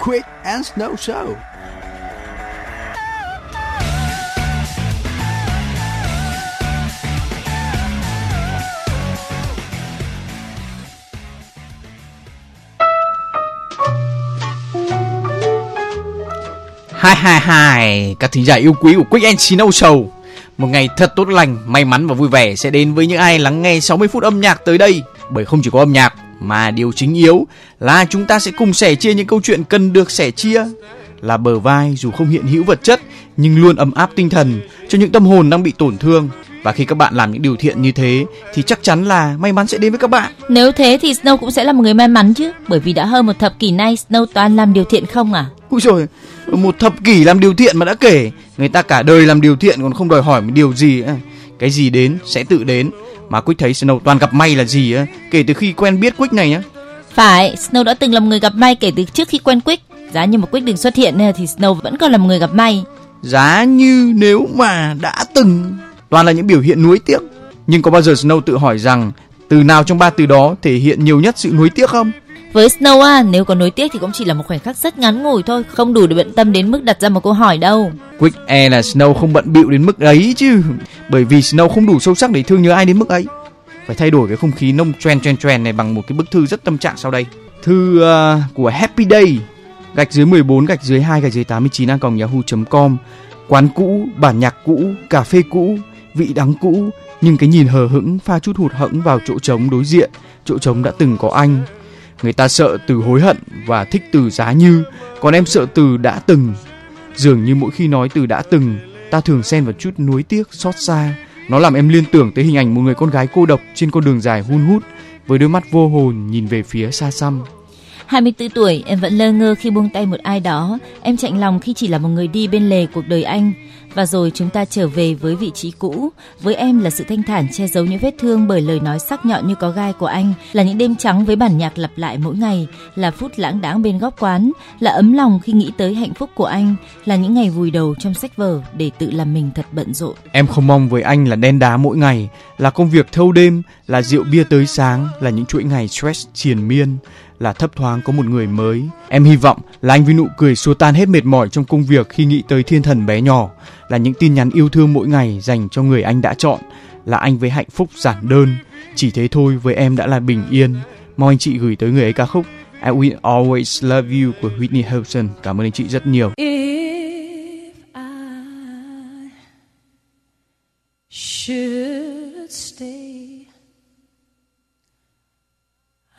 Quick and Snow Show. Hai hai hai, các thính giả yêu quý của Quick and Snow Show. Một ngày thật tốt lành, may mắn và vui vẻ sẽ đến với những ai lắng nghe 60 phút âm nhạc tới đây. Bởi không chỉ có âm nhạc mà điều chính yếu là chúng ta sẽ cùng sẻ chia những câu chuyện cần được sẻ chia là bờ vai dù không hiện hữu vật chất nhưng luôn ấm áp tinh thần cho những tâm hồn đang bị tổn thương và khi các bạn làm những điều thiện như thế thì chắc chắn là may mắn sẽ đến với các bạn. Nếu thế thì Snow cũng sẽ là một người may mắn chứ, bởi vì đã hơn một thập kỷ nay Snow toàn làm điều thiện không à? Ui rồi, một thập kỷ làm điều thiện mà đã kể, người ta cả đời làm điều thiện còn không đòi hỏi một điều gì, cái gì đến sẽ tự đến mà Quick thấy Snow toàn gặp may là gì á kể từ khi quen biết Quick này nhá. Phải, Snow đã từng là một người gặp may kể từ trước khi quen Quick. Giá như mà Quick đừng xuất hiện thì Snow vẫn còn là một người gặp may. Giá như nếu mà đã từng toàn là những biểu hiện nuối tiếc. Nhưng có bao giờ Snow tự hỏi rằng từ nào trong ba từ đó thể hiện nhiều nhất sự nuối tiếc không? Với Snow à, nếu có nối tiếc thì cũng chỉ là một khoảnh khắc rất ngắn ngủi thôi, không đủ để bận tâm đến mức đặt ra một câu hỏi đâu. Quick e là Snow không bận bịu đến mức ấy chứ, bởi vì Snow không đủ sâu sắc để thương nhớ ai đến mức ấy. Phải thay đổi cái không khí nông tren tren tren này bằng một cái bức thư rất tâm trạng sau đây. Thư uh, của Happy Day gạch dưới 14 gạch dưới 2 gạch dưới 89 a còng yahoo.com quán cũ bản nhạc cũ cà phê cũ vị đắng cũ nhưng cái nhìn hờ hững pha chút hụt hẫng vào chỗ trống đối diện chỗ trống đã từng có anh người ta sợ từ hối hận và thích từ giá như, còn em sợ từ đã từng. Dường như mỗi khi nói từ đã từng, ta thường xen vào chút nuối tiếc xót xa. Nó làm em liên tưởng tới hình ảnh một người con gái cô độc trên con đường dài hun hút, với đôi mắt vô hồn nhìn về phía xa xăm. 24 tuổi, em vẫn lơ ngơ khi buông tay một ai đó. Em chạnh lòng khi chỉ là một người đi bên lề cuộc đời anh. Và rồi chúng ta trở về với vị trí cũ. Với em là sự thanh thản che giấu những vết thương bởi lời nói sắc nhọn như có gai của anh, là những đêm trắng với bản nhạc lặp lại mỗi ngày, là phút lãng đãng bên góc quán, là ấm lòng khi nghĩ tới hạnh phúc của anh, là những ngày vùi đầu trong sách vở để tự làm mình thật bận rộn. Em không mong với anh là đen đá mỗi ngày, là công việc thâu đêm, là rượu bia tới sáng, là những chuỗi ngày stress triền miên là thấp thoáng có một người mới. Em hy vọng là anh với nụ cười xua tan hết mệt mỏi trong công việc khi nghĩ tới thiên thần bé nhỏ, là những tin nhắn yêu thương mỗi ngày dành cho người anh đã chọn, là anh với hạnh phúc giản đơn. Chỉ thế thôi với em đã là bình yên. Mong anh chị gửi tới người ấy ca khúc I Will Always Love You của Whitney Houston. Cảm ơn anh chị rất nhiều. If I should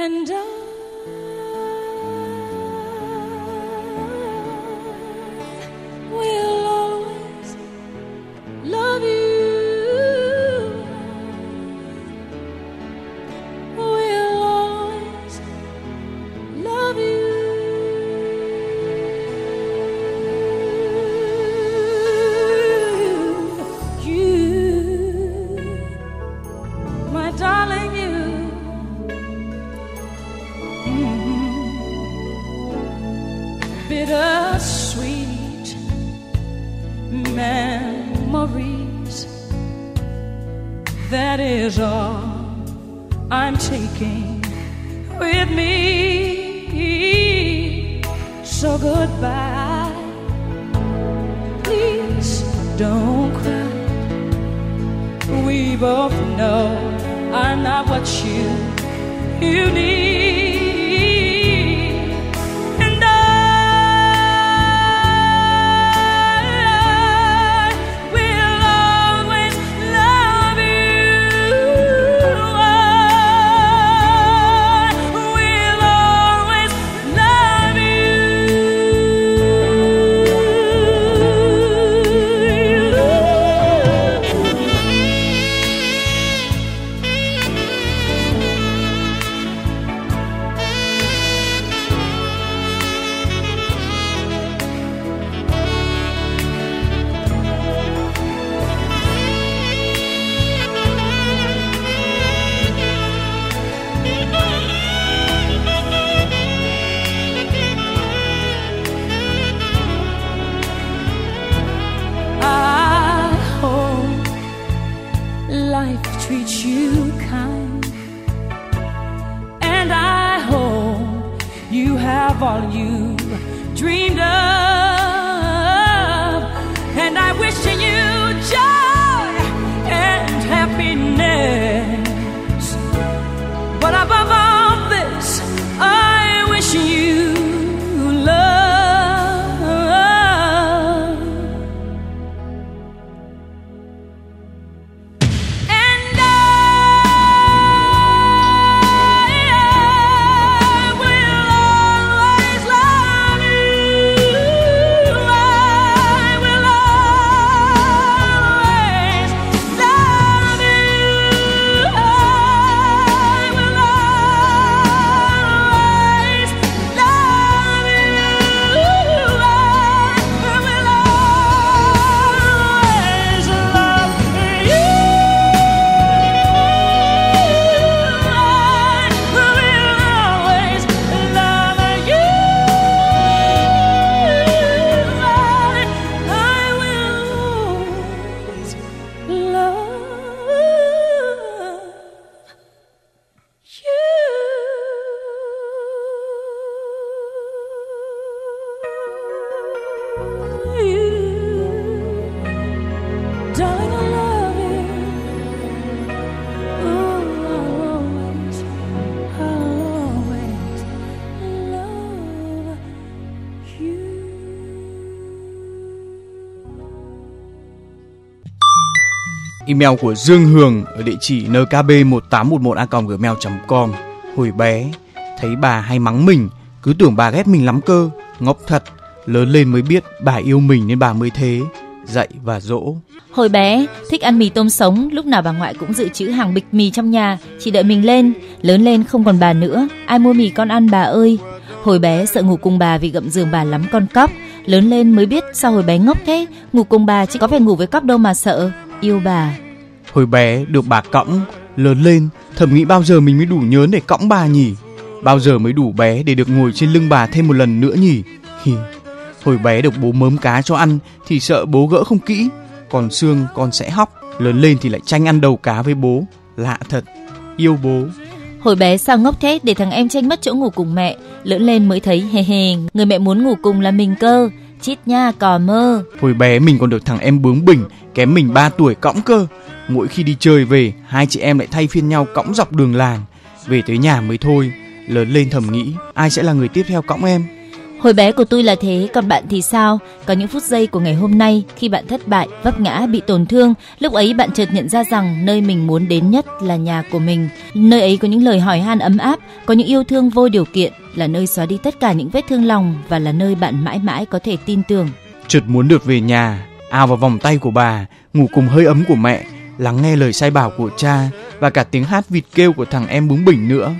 And I life treats you kind. And I hope you have all you dreamed of. Email của Dương Hường ở địa chỉ nkb1811a.gmail.com Hồi bé, thấy bà hay mắng mình, cứ tưởng bà ghét mình lắm cơ, ngốc thật. Lớn lên mới biết bà yêu mình nên bà mới thế, dạy và dỗ. Hồi bé, thích ăn mì tôm sống, lúc nào bà ngoại cũng dự trữ hàng bịch mì trong nhà, chỉ đợi mình lên. Lớn lên không còn bà nữa, ai mua mì con ăn bà ơi. Hồi bé sợ ngủ cùng bà vì gậm giường bà lắm con cóc. Lớn lên mới biết sao hồi bé ngốc thế, ngủ cùng bà chỉ có phải ngủ với cóc đâu mà sợ. Yêu bà. Hồi bé được bà cõng, lớn lên thầm nghĩ bao giờ mình mới đủ nhớ để cõng bà nhỉ? Bao giờ mới đủ bé để được ngồi trên lưng bà thêm một lần nữa nhỉ? Hi. Hồi bé được bố mớm cá cho ăn thì sợ bố gỡ không kỹ, còn xương con sẽ hóc. Lớn lên thì lại tranh ăn đầu cá với bố, lạ thật. Yêu bố. Hồi bé sao ngốc thế để thằng em tranh mất chỗ ngủ cùng mẹ, lớn lên mới thấy hề hề, người mẹ muốn ngủ cùng là mình cơ. Chít nha, cò mơ. Hồi bé mình còn được thằng em bướng bỉnh, kém mình 3 tuổi cõng cơ. Mỗi khi đi chơi về, hai chị em lại thay phiên nhau cõng dọc đường làng. Về tới nhà mới thôi, lớn lên thầm nghĩ ai sẽ là người tiếp theo cõng em. Hồi bé của tôi là thế, còn bạn thì sao? Có những phút giây của ngày hôm nay khi bạn thất bại, vấp ngã, bị tổn thương, lúc ấy bạn chợt nhận ra rằng nơi mình muốn đến nhất là nhà của mình. Nơi ấy có những lời hỏi han ấm áp, có những yêu thương vô điều kiện, là nơi xóa đi tất cả những vết thương lòng và là nơi bạn mãi mãi có thể tin tưởng. Chợt muốn được về nhà, ao vào vòng tay của bà, ngủ cùng hơi ấm của mẹ, lắng nghe lời sai bảo của cha và cả tiếng hát vịt kêu của thằng em bướng bỉnh nữa.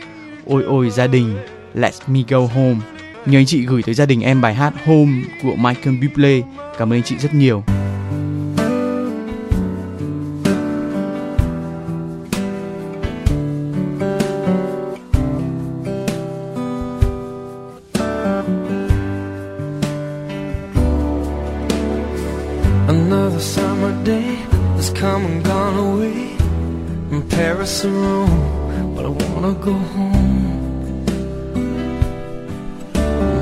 Ôi ôi gia đình, let me go home. Nhờ anh chị gửi tới gia đình em bài hát Home của Michael Bublé. Cảm ơn anh chị rất nhiều. Come and gone away from Paris or Rome, but I wanna go home.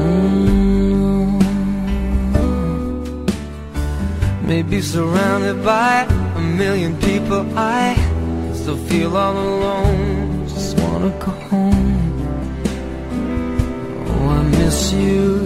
Mm. Maybe surrounded by a million people, I still feel all alone. Just wanna go home. Oh, I miss you,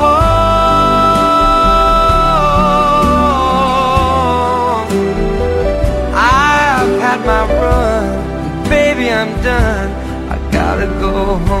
done. I gotta go home.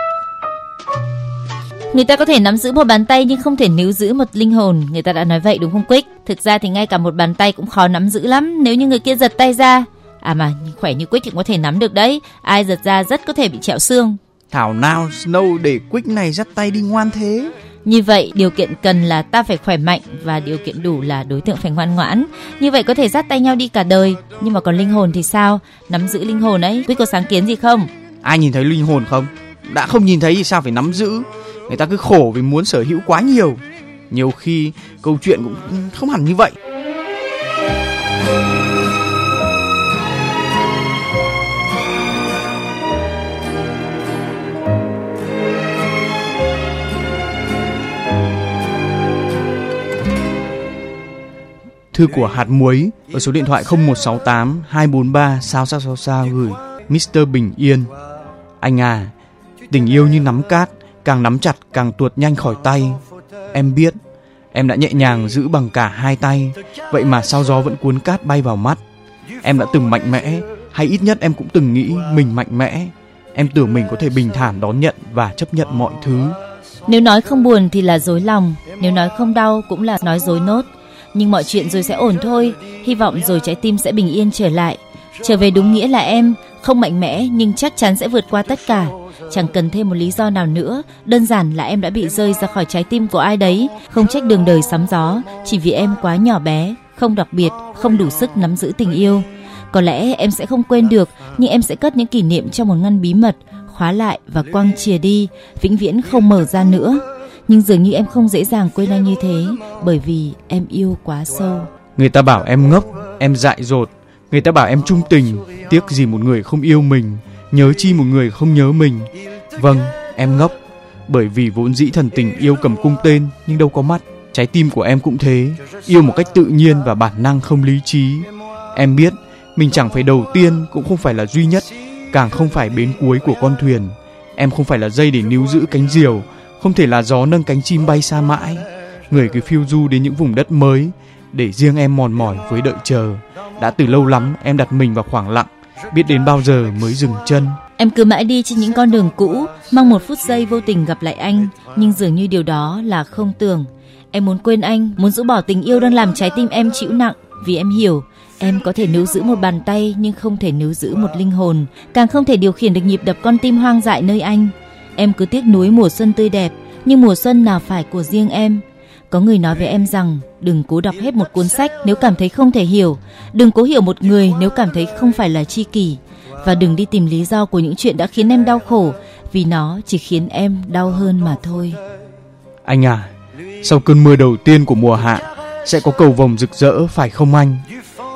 Người ta có thể nắm giữ một bàn tay nhưng không thể níu giữ một linh hồn, người ta đã nói vậy đúng không Quick? Thực ra thì ngay cả một bàn tay cũng khó nắm giữ lắm, nếu như người kia giật tay ra. À mà khỏe như Quick thì có thể nắm được đấy, ai giật ra rất có thể bị trẹo xương. Thảo nào Snow để Quick này dắt tay đi ngoan thế. Như vậy, điều kiện cần là ta phải khỏe mạnh và điều kiện đủ là đối tượng phải ngoan ngoãn. Như vậy có thể dắt tay nhau đi cả đời, nhưng mà còn linh hồn thì sao? Nắm giữ linh hồn ấy, Quick có sáng kiến gì không? Ai nhìn thấy linh hồn không? Đã không nhìn thấy thì sao phải nắm giữ? Người ta cứ khổ vì muốn sở hữu quá nhiều. Nhiều khi câu chuyện cũng không hẳn như vậy. Thư của hạt muối ở số điện thoại 0168 243 sao sao sao sao gửi Mr. Bình Yên. Anh à, tình yêu như nắm cát, càng nắm chặt càng tuột nhanh khỏi tay. Em biết, em đã nhẹ nhàng giữ bằng cả hai tay, vậy mà sao gió vẫn cuốn cát bay vào mắt. Em đã từng mạnh mẽ, hay ít nhất em cũng từng nghĩ mình mạnh mẽ. Em tưởng mình có thể bình thản đón nhận và chấp nhận mọi thứ. Nếu nói không buồn thì là dối lòng, nếu nói không đau cũng là nói dối nốt. Nhưng mọi chuyện rồi sẽ ổn thôi, hy vọng rồi trái tim sẽ bình yên trở lại. Trở về đúng nghĩa là em, không mạnh mẽ nhưng chắc chắn sẽ vượt qua tất cả. Chẳng cần thêm một lý do nào nữa, đơn giản là em đã bị rơi ra khỏi trái tim của ai đấy, không trách đường đời sóng gió, chỉ vì em quá nhỏ bé, không đặc biệt, không đủ sức nắm giữ tình yêu. Có lẽ em sẽ không quên được, nhưng em sẽ cất những kỷ niệm trong một ngăn bí mật, khóa lại và quăng chìa đi, vĩnh viễn không mở ra nữa. Nhưng dường như em không dễ dàng quên anh như thế, bởi vì em yêu quá sâu. Người ta bảo em ngốc, em dại dột. Người ta bảo em trung tình, tiếc gì một người không yêu mình, nhớ chi một người không nhớ mình. Vâng, em ngốc, bởi vì vốn dĩ thần tình yêu cầm cung tên nhưng đâu có mắt. Trái tim của em cũng thế, yêu một cách tự nhiên và bản năng không lý trí. Em biết mình chẳng phải đầu tiên cũng không phải là duy nhất, càng không phải bến cuối của con thuyền. Em không phải là dây để níu giữ cánh diều, không thể là gió nâng cánh chim bay xa mãi. Người cứ phiêu du đến những vùng đất mới để riêng em mòn mỏi với đợi chờ. Đã từ lâu lắm em đặt mình vào khoảng lặng, biết đến bao giờ mới dừng chân. Em cứ mãi đi trên những con đường cũ, mong một phút giây vô tình gặp lại anh, nhưng dường như điều đó là không tưởng. Em muốn quên anh, muốn rũ bỏ tình yêu đang làm trái tim em chịu nặng, vì em hiểu Em có thể níu giữ một bàn tay nhưng không thể níu giữ một linh hồn, càng không thể điều khiển được nhịp đập con tim hoang dại nơi anh. Em cứ tiếc nuối mùa xuân tươi đẹp, nhưng mùa xuân nào phải của riêng em. Có người nói với em rằng đừng cố đọc hết một cuốn sách nếu cảm thấy không thể hiểu, đừng cố hiểu một người nếu cảm thấy không phải là tri kỷ và đừng đi tìm lý do của những chuyện đã khiến em đau khổ vì nó chỉ khiến em đau hơn mà thôi. Anh à, sau cơn mưa đầu tiên của mùa hạ sẽ có cầu vồng rực rỡ phải không anh?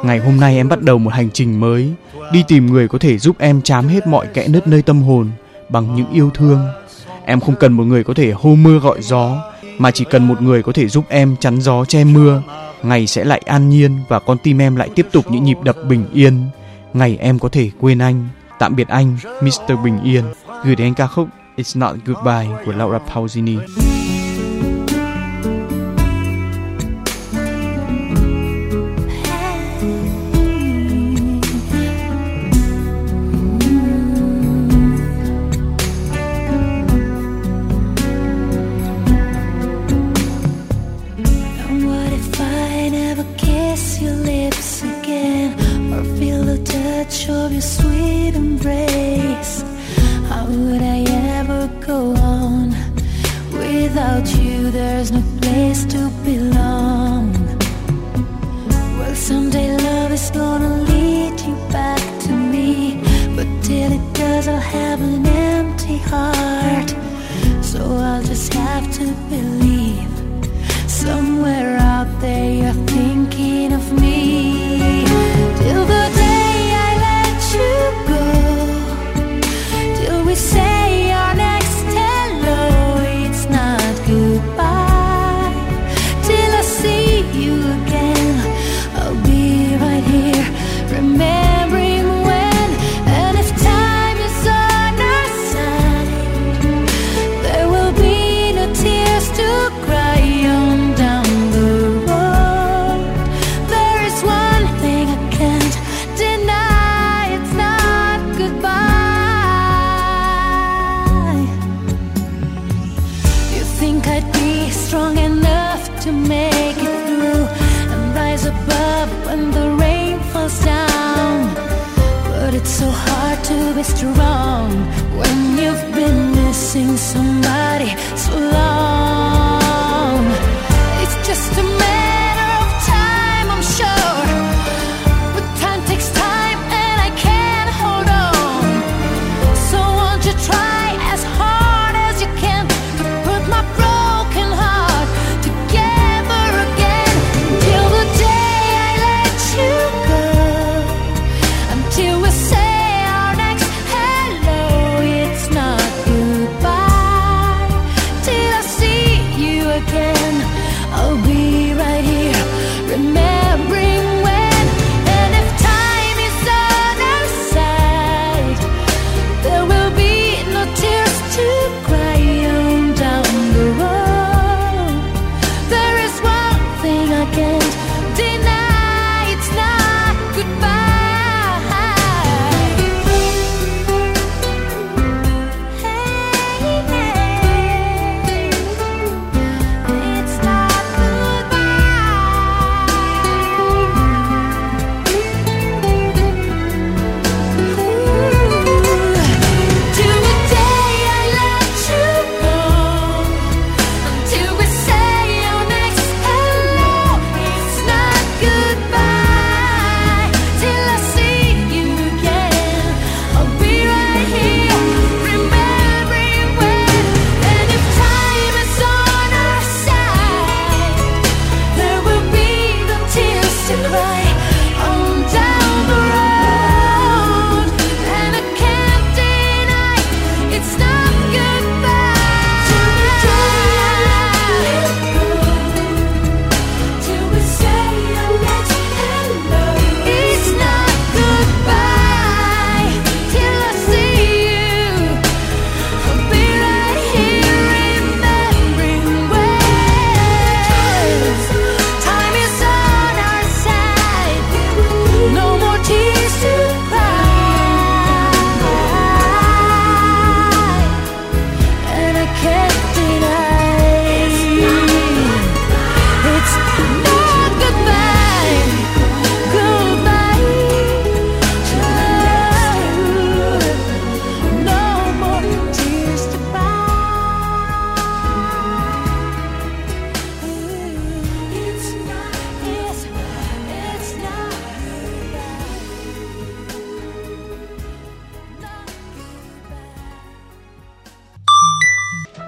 Ngày hôm nay em bắt đầu một hành trình mới, đi tìm người có thể giúp em chám hết mọi kẽ nứt nơi tâm hồn bằng những yêu thương. Em không cần một người có thể hô mưa gọi gió, mà chỉ cần một người có thể giúp em chắn gió che mưa. Ngày sẽ lại an nhiên và con tim em lại tiếp tục những nhịp đập bình yên. Ngày em có thể quên anh. Tạm biệt anh, Mr. Bình Yên. Gửi đến anh ca khúc It's Not Goodbye của Laura Pausini. to belong. Well, someday love is gonna lead you back to me. But till it does, I'll have an empty heart. So I'll just have to believe somewhere out there. so hard to be strong when you've been missing somebody so long. It's just a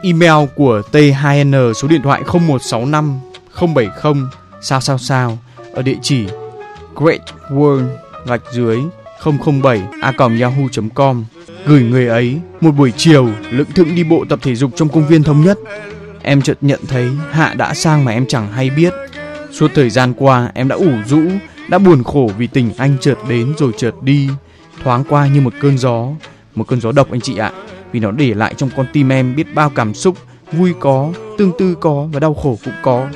email của T2N số điện thoại 0165 070 sao sao sao ở địa chỉ Great World gạch dưới 007 a yahoo.com gửi người ấy một buổi chiều lững thững đi bộ tập thể dục trong công viên thống nhất. Em chợt nhận thấy hạ đã sang mà em chẳng hay biết. Suốt thời gian qua, em đã ủ rũ, đã buồn khổ vì tình anh chợt đến rồi chợt đi. Thoáng qua như một cơn gió, một cơn gió độc anh chị ạ vì nó để lại trong con tim em biết bao cảm xúc, vui có, tương tư có và đau khổ cũng có.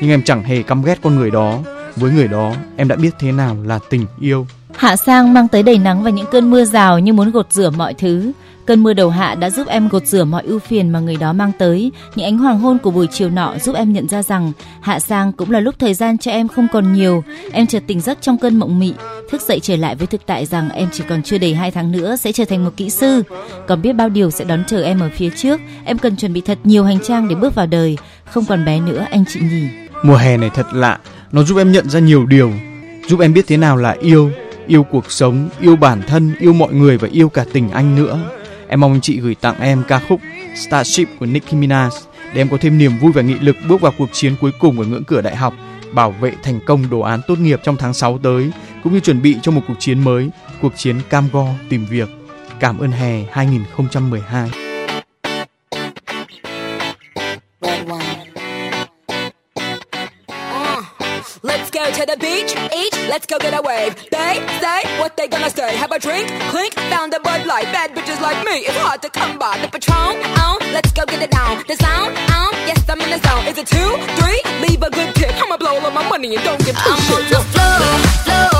Nhưng em chẳng hề căm ghét con người đó. Với người đó, em đã biết thế nào là tình yêu. Hạ sang mang tới đầy nắng và những cơn mưa rào như muốn gột rửa mọi thứ. Cơn mưa đầu hạ đã giúp em gột rửa mọi ưu phiền mà người đó mang tới. Những ánh hoàng hôn của buổi chiều nọ giúp em nhận ra rằng hạ sang cũng là lúc thời gian cho em không còn nhiều. Em chợt tỉnh giấc trong cơn mộng mị, thức dậy trở lại với thực tại rằng em chỉ còn chưa đầy hai tháng nữa sẽ trở thành một kỹ sư. Còn biết bao điều sẽ đón chờ em ở phía trước. Em cần chuẩn bị thật nhiều hành trang để bước vào đời. Không còn bé nữa anh chị nhỉ. mùa hè này thật lạ nó giúp em nhận ra nhiều điều giúp em biết thế nào là yêu yêu cuộc sống, yêu bản thân, yêu mọi người và yêu cả tình anh nữa. Em mong anh chị gửi tặng em ca khúc Starship của Nicki Minaj để em có thêm niềm vui và nghị lực bước vào cuộc chiến cuối cùng ở ngưỡng cửa đại học, bảo vệ thành công đồ án tốt nghiệp trong tháng 6 tới, cũng như chuẩn bị cho một cuộc chiến mới, cuộc chiến cam go tìm việc. Cảm ơn hè 2012 To the beach, each, let's go get a wave. They say what they gonna say. Have a drink, clink, found a Bud Light. Bad bitches like me, it's hard to come by. The Patron, on, let's go get it down. The sound, on, yes, I'm in the zone. Is it two, three? Leave a good tip. I'ma blow all my money and don't give two I'm on the floor, floor.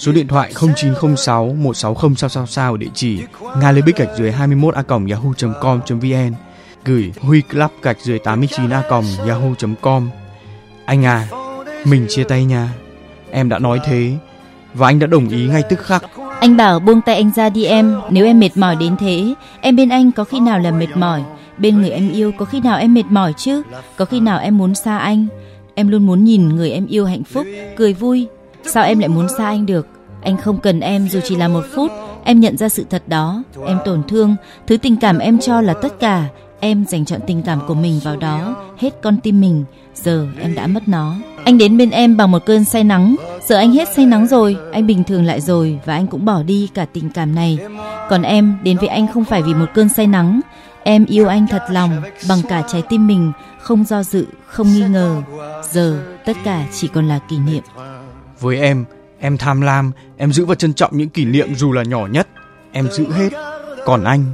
số điện thoại 0906 160 sao sao sao địa chỉ nga lê bích gạch dưới 21 a yahoo.com.vn gửi huy club gạch dưới 89 a yahoo.com anh à mình chia tay nha em đã nói thế và anh đã đồng ý ngay tức khắc Anh bảo buông tay anh ra đi em, nếu em mệt mỏi đến thế, em bên anh có khi nào là mệt mỏi, bên người em yêu có khi nào em mệt mỏi chứ, có khi nào em muốn xa anh. Em luôn muốn nhìn người em yêu hạnh phúc, cười vui. Sao em lại muốn xa anh được? Anh không cần em dù chỉ là một phút. Em nhận ra sự thật đó. Em tổn thương. Thứ tình cảm em cho là tất cả. Em dành chọn tình cảm của mình vào đó. Hết con tim mình. Giờ em đã mất nó. Anh đến bên em bằng một cơn say nắng. Giờ anh hết say nắng rồi. Anh bình thường lại rồi. Và anh cũng bỏ đi cả tình cảm này. Còn em đến với anh không phải vì một cơn say nắng. Em yêu anh thật lòng bằng cả trái tim mình, không do dự, không nghi ngờ. Giờ tất cả chỉ còn là kỷ niệm với em em tham lam, em giữ và trân trọng những kỷ niệm dù là nhỏ nhất. Em giữ hết. Còn anh,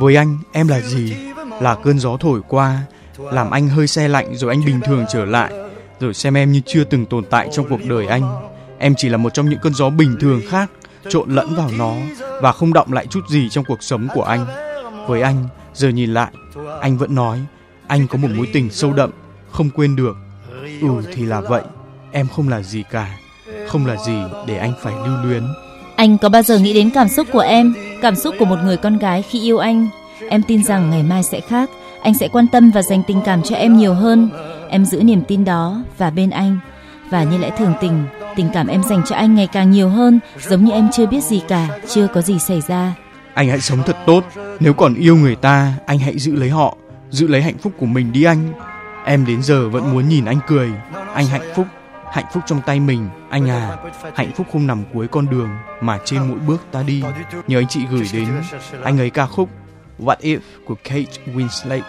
với anh, em là gì? Là cơn gió thổi qua, làm anh hơi xe lạnh rồi anh bình thường trở lại. Rồi xem em như chưa từng tồn tại trong cuộc đời anh. Em chỉ là một trong những cơn gió bình thường khác, trộn lẫn vào nó và không động lại chút gì trong cuộc sống của anh. Với anh, giờ nhìn lại, anh vẫn nói, anh có một mối tình sâu đậm, không quên được. Ừ thì là vậy. Em không là gì cả không là gì để anh phải lưu luyến Anh có bao giờ nghĩ đến cảm xúc của em, cảm xúc của một người con gái khi yêu anh? Em tin rằng ngày mai sẽ khác, anh sẽ quan tâm và dành tình cảm cho em nhiều hơn. Em giữ niềm tin đó và bên anh. Và như lẽ thường tình, tình cảm em dành cho anh ngày càng nhiều hơn, giống như em chưa biết gì cả, chưa có gì xảy ra. anh hãy sống thật tốt nếu còn yêu người ta anh hãy giữ lấy họ giữ lấy hạnh phúc của mình đi anh em đến giờ vẫn muốn nhìn anh cười anh hạnh phúc hạnh phúc trong tay mình anh à. Hạnh phúc không nằm cuối con đường mà trên mỗi bước ta đi. Nhờ anh chị gửi đến anh ấy ca khúc What If của Kate Winslet.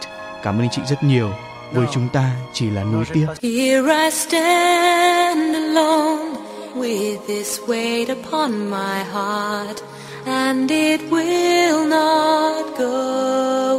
Cảm ơn anh chị rất nhiều. Với chúng ta chỉ là núi tiếc Here I stand alone with this weight upon my heart, and it will not go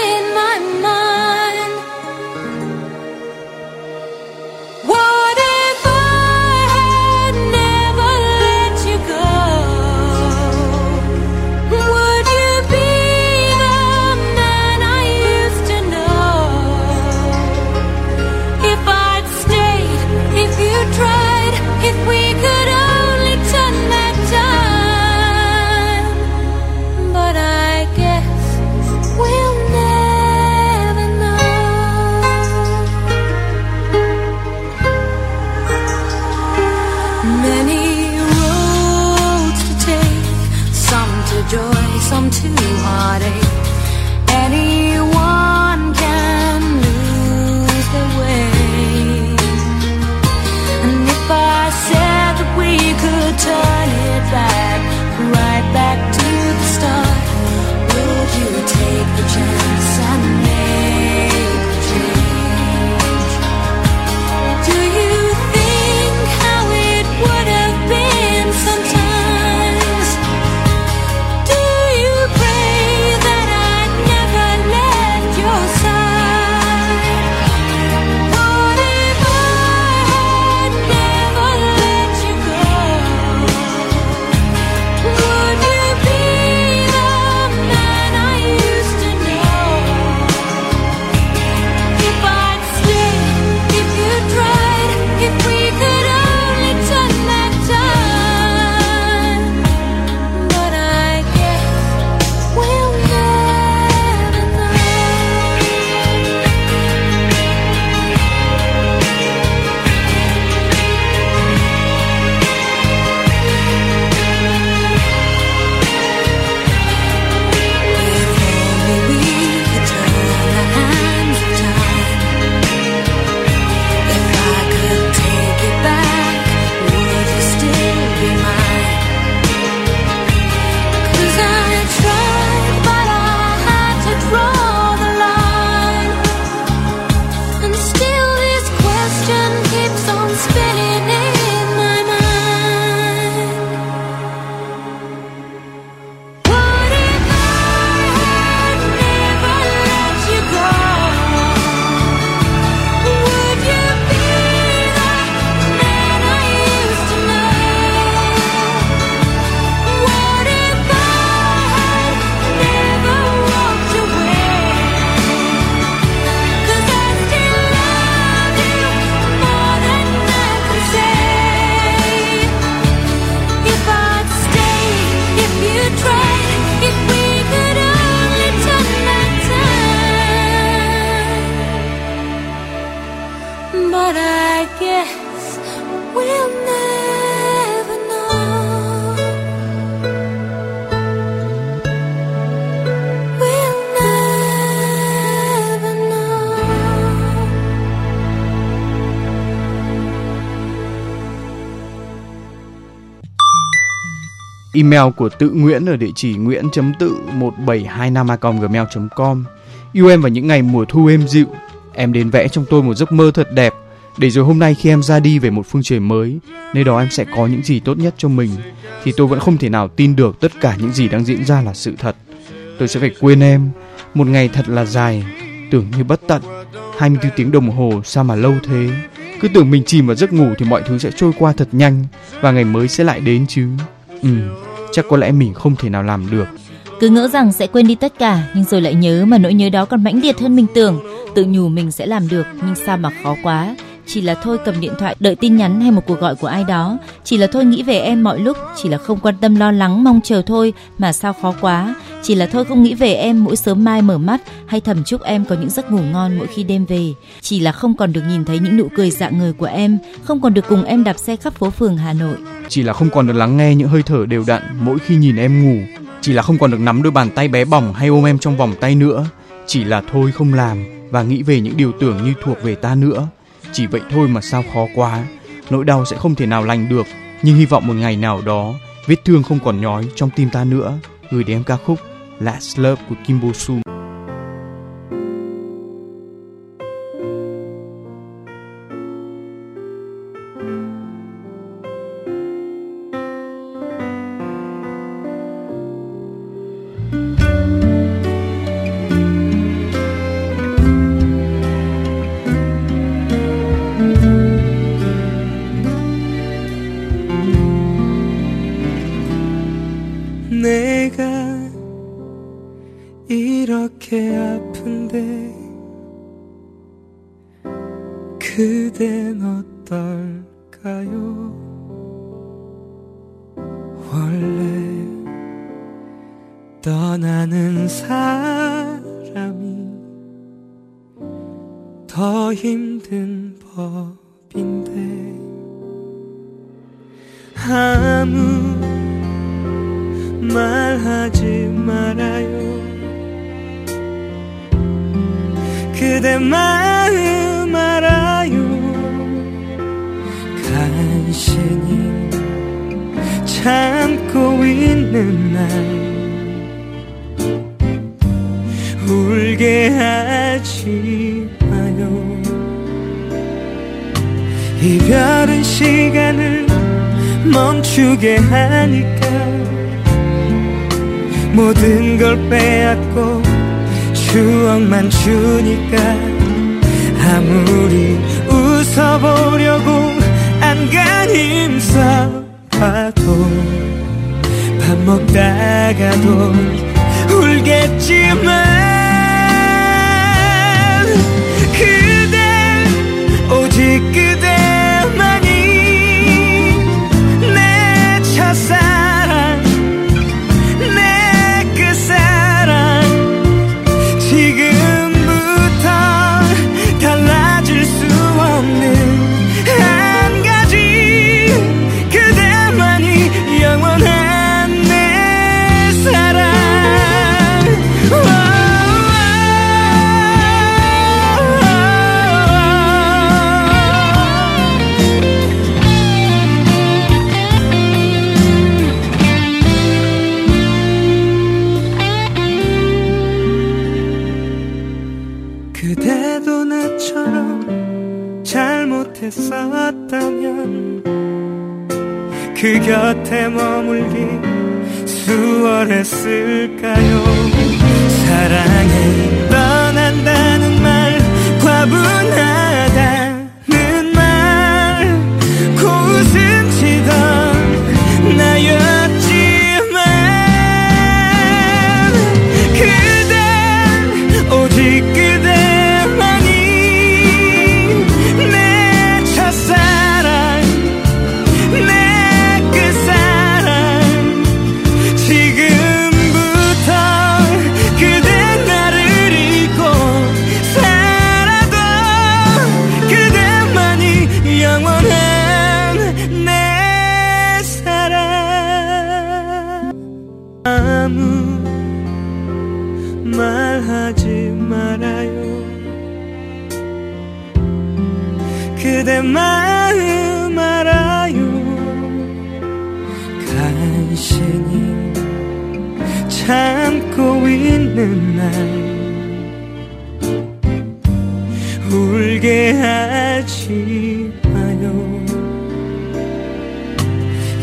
Email của tự Nguyễn ở địa chỉ nguyễn.tự 1725a.gmail.com Yêu em vào những ngày mùa thu êm dịu. Em đến vẽ trong tôi một giấc mơ thật đẹp. Để rồi hôm nay khi em ra đi về một phương trời mới Nơi đó em sẽ có những gì tốt nhất cho mình Thì tôi vẫn không thể nào tin được tất cả những gì đang diễn ra là sự thật. Tôi sẽ phải quên em. Một ngày thật là dài Tưởng như bất tận. 24 tiếng đồng hồ sao mà lâu thế? Cứ tưởng mình chìm vào giấc ngủ thì mọi thứ sẽ trôi qua thật nhanh Và ngày mới sẽ lại đến chứ. Ừ, chắc có lẽ mình không thể nào làm được Cứ ngỡ rằng sẽ quên đi tất cả, nhưng rồi lại nhớ mà nỗi nhớ đó còn mãnh liệt hơn mình tưởng. Tự nhủ mình sẽ làm được, nhưng sao mà khó quá. Chỉ là thôi cầm điện thoại đợi tin nhắn hay một cuộc gọi của ai đó. Chỉ là thôi nghĩ về em mọi lúc. Chỉ là không quan tâm lo lắng mong chờ thôi mà sao khó quá. Chỉ là thôi không nghĩ về em mỗi sớm mai mở mắt hay thầm chúc em có những giấc ngủ ngon mỗi khi đêm về. Chỉ là không còn được nhìn thấy những nụ cười dạng người của em, không còn được cùng em đạp xe khắp phố phường Hà Nội. Chỉ là không còn được lắng nghe những hơi thở đều đặn mỗi khi nhìn em ngủ Chỉ là không còn được nắm đôi bàn tay bé bỏng hay ôm em trong vòng tay nữa Chỉ là thôi không làm và nghĩ về những điều tưởng như thuộc về ta nữa chỉ vậy thôi mà sao khó quá. Nỗi đau sẽ không thể nào lành được, Nhưng hy vọng một ngày nào đó, Vết thương không còn nhói trong tim ta nữa. Gửi đến em ca khúc Last Love của Kim Bo sum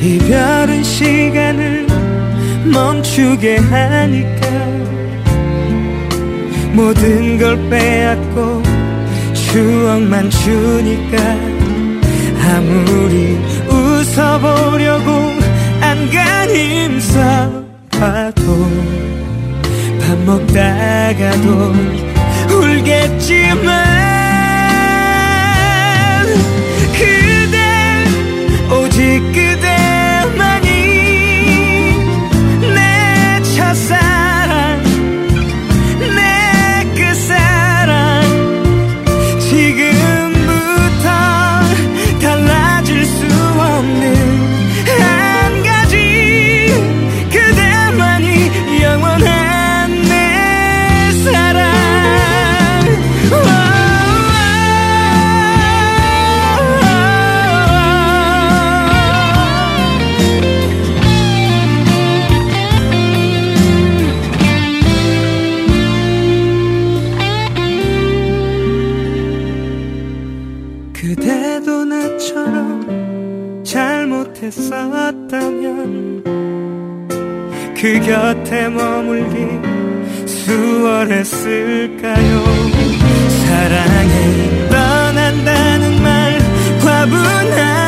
이별은 시간을 멈추게 하니까 모든 걸 빼앗고 추억만 주니까 아무리 웃어보려고 안간 힘써봐도 밥 먹다가도 울겠지만 곁에 머물기 수월했을까요? 사랑해 떠난다는 말 과분하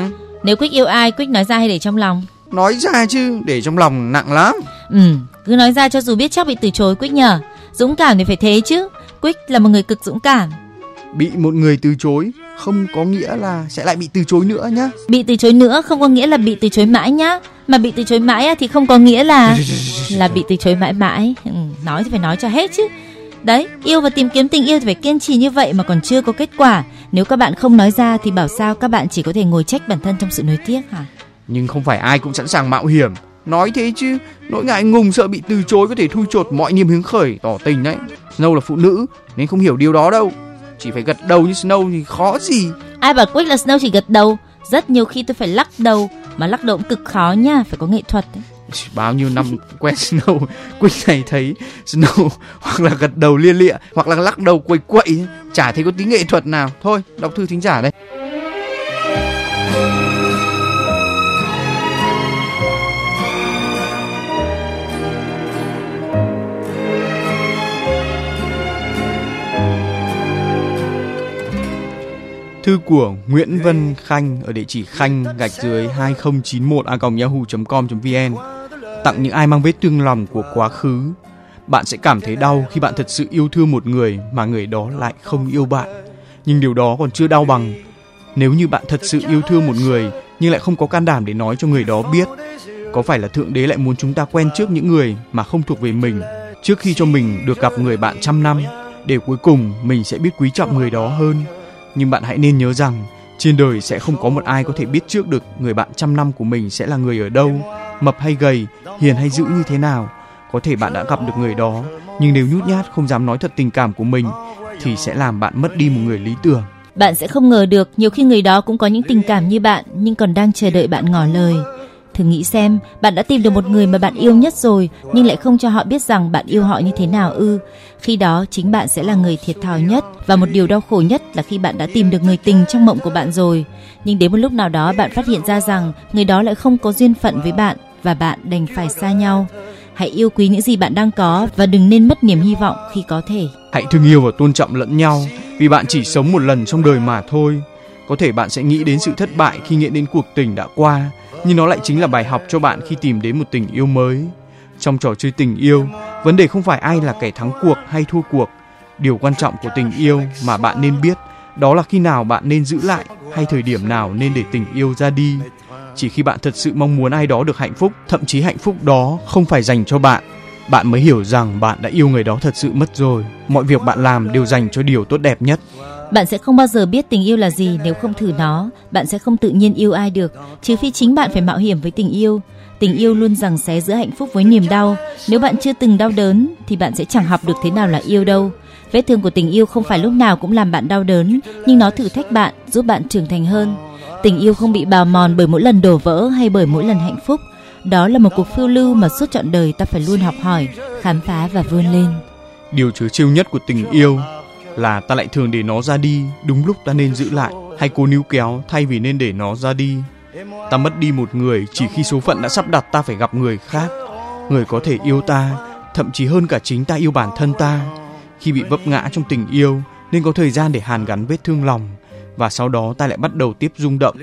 nếu Quick yêu ai, Quick nói ra hay để trong lòng? nói ra chứ, để trong lòng nặng lắm. Ừ, cứ nói ra cho dù biết chắc bị từ chối Quick nhờ. Dũng cảm thì phải thế chứ. Quick là một người cực dũng cảm. Bị một người từ chối không có nghĩa là sẽ lại bị từ chối nữa nhá. Bị từ chối nữa không có nghĩa là bị từ chối mãi nhá. Mà bị từ chối mãi á thì không có nghĩa là là bị từ chối mãi mãi. Ừ, nói thì phải nói cho hết chứ. Đấy, yêu và tìm kiếm tình yêu thì phải kiên trì như vậy mà còn chưa có kết quả. Nếu các bạn không nói ra thì bảo sao các bạn chỉ có thể ngồi trách bản thân trong sự nuối tiếc hả? Nhưng không phải ai cũng sẵn sàng mạo hiểm. Nói thế chứ, nỗi ngại ngùng sợ bị từ chối có thể thui chột mọi niềm hứng khởi tỏ tình đấy. Snow là phụ nữ nên không hiểu điều đó đâu. Chỉ phải gật đầu như Snow thì khó gì. Ai bảo Quick là Snow chỉ gật đầu? Rất nhiều khi tôi phải lắc đầu mà lắc cũng cực khó nha, phải có nghệ thuật đấy. Bao nhiêu năm quen Snow, Quỳnh này thấy Snow hoặc là gật đầu lia lịa hoặc là lắc đầu quậy quậy, chả thấy có tí nghệ thuật nào. Thôi, đọc thư thính giả đây. Thư thư của Nguyễn Vân Khanh ở địa chỉ khanh gạch dưới 2091 a yahoo.com.vn tặng những ai mang vết thương lòng của quá khứ. Bạn sẽ cảm thấy đau khi bạn thật sự yêu thương một người mà người đó lại không yêu bạn. Nhưng điều đó còn chưa đau bằng nếu như bạn thật sự yêu thương một người nhưng lại không có can đảm để nói cho người đó biết. Có phải là thượng đế lại muốn chúng ta quen trước những người mà không thuộc về mình, trước khi cho mình được gặp người bạn trăm năm, để cuối cùng mình sẽ biết quý trọng người đó hơn nhưng bạn hãy nên nhớ rằng trên đời sẽ không có một ai có thể biết trước được người bạn trăm năm của mình sẽ là người ở đâu, mập hay gầy, hiền hay dữ như thế nào có thể bạn đã gặp được người đó, nhưng nếu nhút nhát không dám nói thật tình cảm của mình, thì sẽ làm bạn mất đi một người lý tưởng Bạn sẽ không ngờ được, nhiều khi người đó cũng có những tình cảm như bạn, nhưng còn đang chờ đợi bạn ngỏ lời. Thử nghĩ xem, bạn đã tìm được một người mà bạn yêu nhất rồi nhưng lại không cho họ biết rằng bạn yêu họ như thế nào ư? Khi đó chính bạn sẽ là người thiệt thòi nhất và một điều đau khổ nhất là khi bạn đã tìm được người tình trong mộng của bạn rồi. Nhưng đến một lúc nào đó bạn phát hiện ra rằng người đó lại không có duyên phận với bạn và bạn đành phải xa nhau. Hãy yêu quý những gì bạn đang có và đừng nên mất niềm hy vọng khi có thể. hãy thương yêu và tôn trọng lẫn nhau vì bạn chỉ sống một lần trong đời mà thôi có thể bạn sẽ nghĩ đến sự thất bại khi nghĩ đến cuộc tình đã qua nhưng nó lại chính là bài học cho bạn khi tìm đến một tình yêu mới. Trong trò chơi tình yêu, vấn đề không phải ai là kẻ thắng cuộc hay thua cuộc. Điều quan trọng của tình yêu mà bạn nên biết, đó là khi nào bạn nên giữ lại hay thời điểm nào nên để tình yêu ra đi. Chỉ khi bạn thật sự mong muốn ai đó được hạnh phúc, thậm chí hạnh phúc đó không phải dành cho bạn bạn mới hiểu rằng bạn đã yêu người đó thật sự mất rồi. Mọi việc bạn làm đều dành cho điều tốt đẹp nhất. Bạn sẽ không bao giờ biết tình yêu là gì nếu không thử nó. Bạn sẽ không tự nhiên yêu ai được, trừ phi chính bạn phải mạo hiểm với tình yêu. Tình yêu luôn giằng xé giữa hạnh phúc với niềm đau. Nếu bạn chưa từng đau đớn thì bạn sẽ chẳng học được thế nào là yêu đâu. Vết thương của tình yêu không phải lúc nào cũng làm bạn đau đớn, nhưng nó thử thách bạn, giúp bạn trưởng thành hơn. Tình yêu không bị bào mòn bởi mỗi lần đổ vỡ hay bởi mỗi lần hạnh phúc. Đó là một cuộc phiêu lưu mà suốt trọn đời ta phải luôn học hỏi, khám phá và vươn lên. điều chớ trêu nhất của tình yêu là ta lại thường để nó ra đi, đúng lúc ta nên giữ lại. Hay cố níu kéo, thay vì nên để nó ra đi. Ta mất đi một người, chỉ khi số phận đã sắp đặt ta phải gặp người khác. Người có thể yêu ta, thậm chí hơn cả chính ta yêu bản thân ta. Khi bị vấp ngã trong tình yêu, nên có thời gian để hàn gắn vết thương lòng. Và sau đó ta lại bắt đầu tiếp rung động.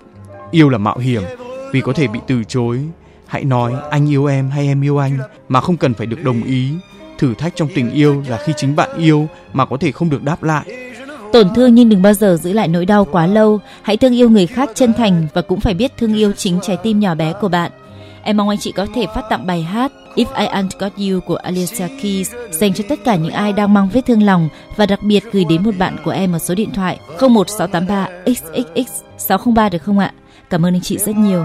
Yêu là mạo hiểm, vì có thể bị từ chối. Hãy nói, anh yêu em hay em yêu anh? Mà không cần phải được đồng ý thử thách trong tình yêu là khi chính bạn yêu mà có thể không được đáp lại Tổn thương nhưng đừng bao giờ giữ lại nỗi đau quá lâu. Hãy thương yêu người khác chân thành và cũng phải biết thương yêu chính trái tim nhỏ bé của bạn. Em mong anh chị có thể phát tặng bài hát If I Ain't Got You của Alicia Keys dành cho tất cả những ai đang mang vết thương lòng và đặc biệt gửi đến một bạn của em ở số điện thoại 01683 XXX 603 được không ạ? Cảm ơn anh chị rất nhiều.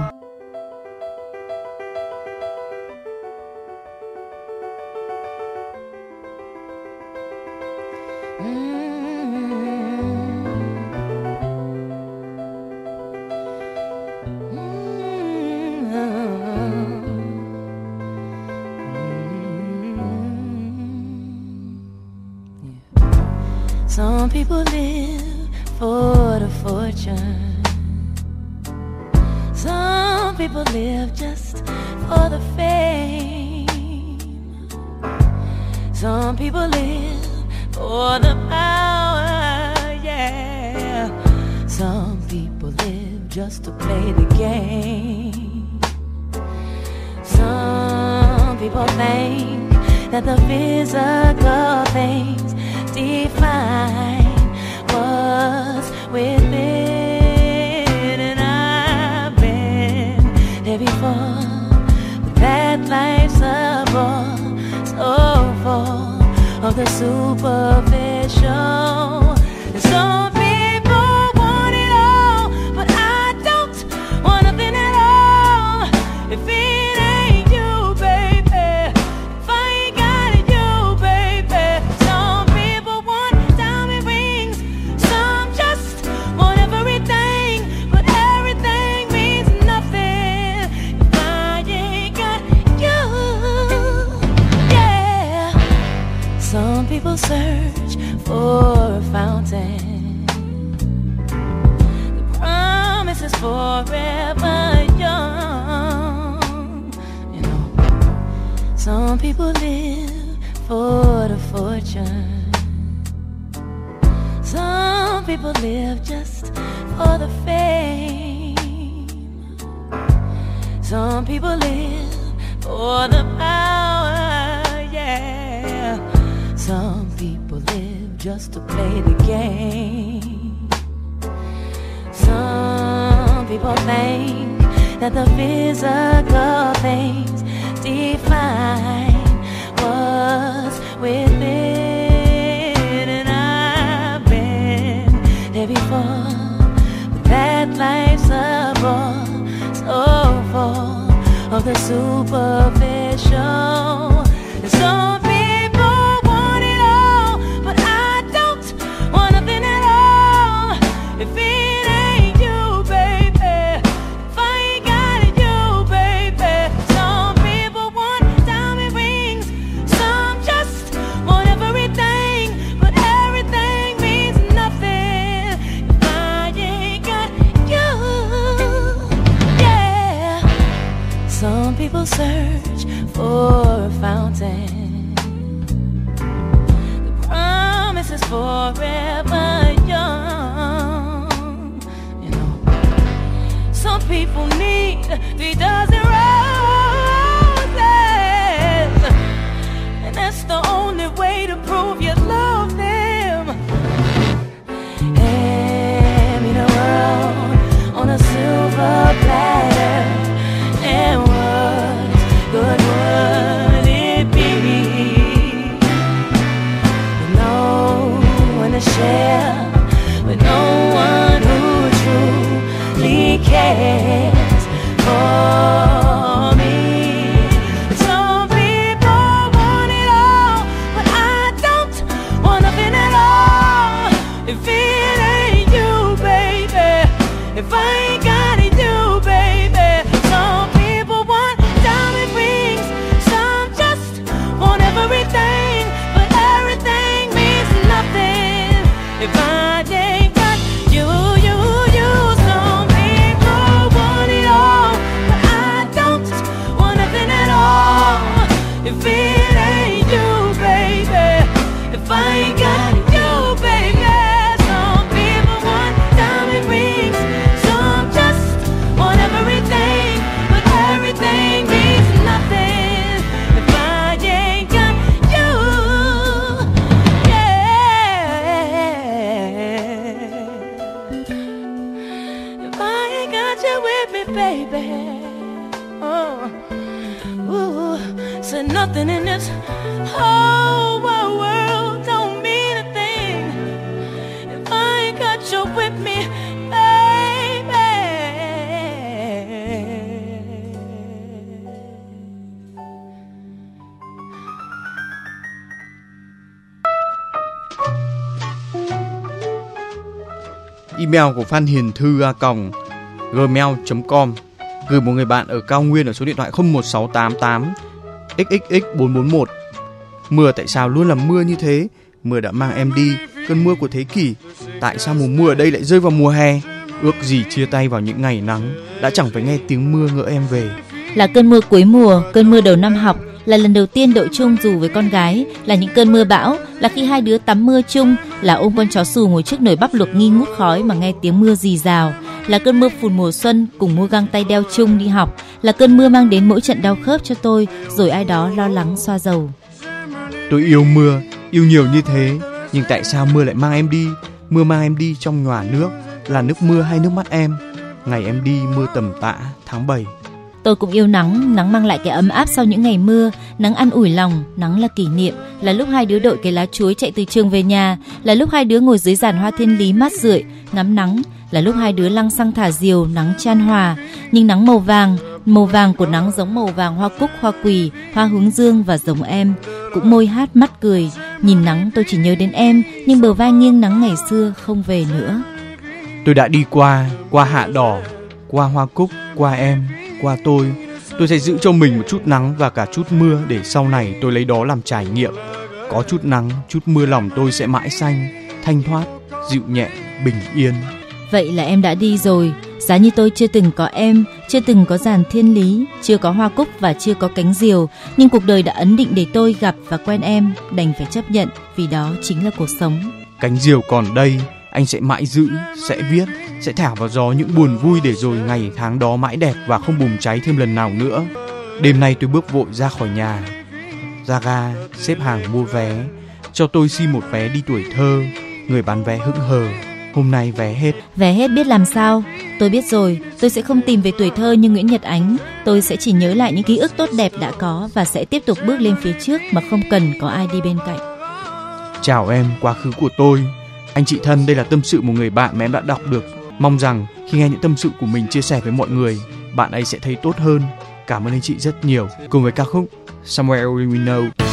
People need three dozen roses, and that's the only way to prove you love Email của Phan Hiền Thư a còng gmail.com gửi một người bạn ở cao nguyên ở số điện thoại 01688 xxx 441 mưa tại sao luôn là mưa như thế? Mưa đã mang em đi cơn mưa của thế kỷ. Tại sao mùa mưa ở đây lại rơi vào mùa hè? Ước gì chia tay vào những ngày nắng đã chẳng phải nghe tiếng mưa ngỡ em về. Là cơn mưa cuối mùa, cơn mưa đầu năm học, là lần đầu tiên đội chung dù với con gái, là những cơn mưa bão, là khi hai đứa tắm mưa chung, là ôm con chó xù ngồi trước nồi bắp luộc nghi ngút khói mà nghe tiếng mưa rì rào, là cơn mưa phùn mùa xuân cùng mua găng tay đeo chung đi học, là cơn mưa mang đến mỗi trận đau khớp cho tôi, rồi ai đó lo lắng xoa dầu. tôi yêu mưa yêu nhiều như thế nhưng tại sao mưa lại mang em đi? Mưa mang em đi trong nhòa nước là nước mưa hay nước mắt em? Ngày em đi mưa tầm tã tháng 7 Tôi cũng yêu nắng, nắng mang lại cái ấm áp sau những ngày mưa, nắng ăn ủi lòng, nắng là kỷ niệm, là lúc hai đứa đội cái lá chuối chạy từ trường về nhà, là lúc hai đứa ngồi dưới giàn hoa thiên lý mát rượi, ngắm nắng, là lúc hai đứa lăng xăng thả diều, nắng chan hòa, nhưng nắng màu vàng, màu vàng của nắng giống màu vàng hoa cúc, hoa quỳ, hoa hướng dương và giống em, cũng môi hát mắt cười, nhìn nắng tôi chỉ nhớ đến em, nhưng bờ vai nghiêng nắng ngày xưa không về nữa. tôi đã đi qua qua hạ đỏ qua hoa cúc qua em qua tôi. Tôi sẽ giữ cho mình một chút nắng và cả chút mưa để sau này tôi lấy đó làm trải nghiệm. Có chút nắng chút mưa lòng tôi sẽ mãi xanh thanh thoát dịu nhẹ bình yên. Vậy là em đã đi rồi, giá như tôi chưa từng có em, chưa từng có giàn thiên lý, chưa có hoa cúc và chưa có cánh diều, nhưng cuộc đời đã ấn định để tôi gặp và quen em, đành phải chấp nhận vì đó chính là cuộc sống. cánh diều còn đây anh sẽ mãi giữ sẽ viết sẽ thả vào gió những buồn vui để rồi ngày tháng đó mãi đẹp và không bùng cháy thêm lần nào nữa. Đêm nay tôi bước vội ra khỏi nhà. Ra ga xếp hàng mua vé. Cho tôi xin một vé đi tuổi thơ người bán vé hững hờ. Hôm nay vé hết. Vé hết biết làm sao? Tôi biết rồi Tôi sẽ không tìm về tuổi thơ như Nguyễn Nhật Ánh. Tôi sẽ chỉ nhớ lại những ký ức tốt đẹp đã có Và sẽ tiếp tục bước lên phía trước Mà không cần có ai đi bên cạnh. Chào em quá khứ của tôi. Anh chị thân đây là tâm sự một người bạn mà em đã đọc được mong rằng khi nghe những tâm sự của mình chia sẻ với mọi người, bạn ấy sẽ thấy tốt hơn. Cảm ơn anh chị rất nhiều. Cùng với ca khúc Somewhere We Know.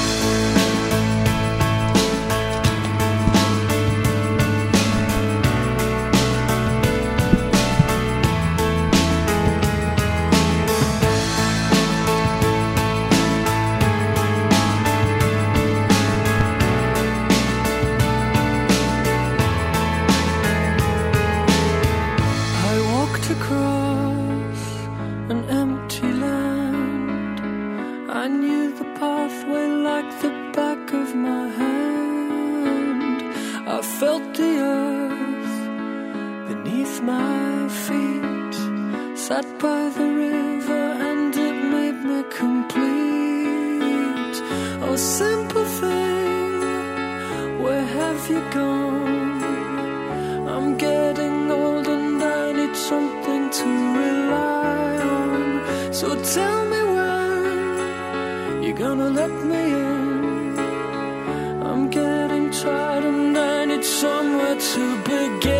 To begin.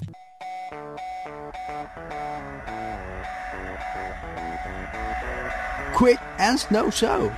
And Snow Show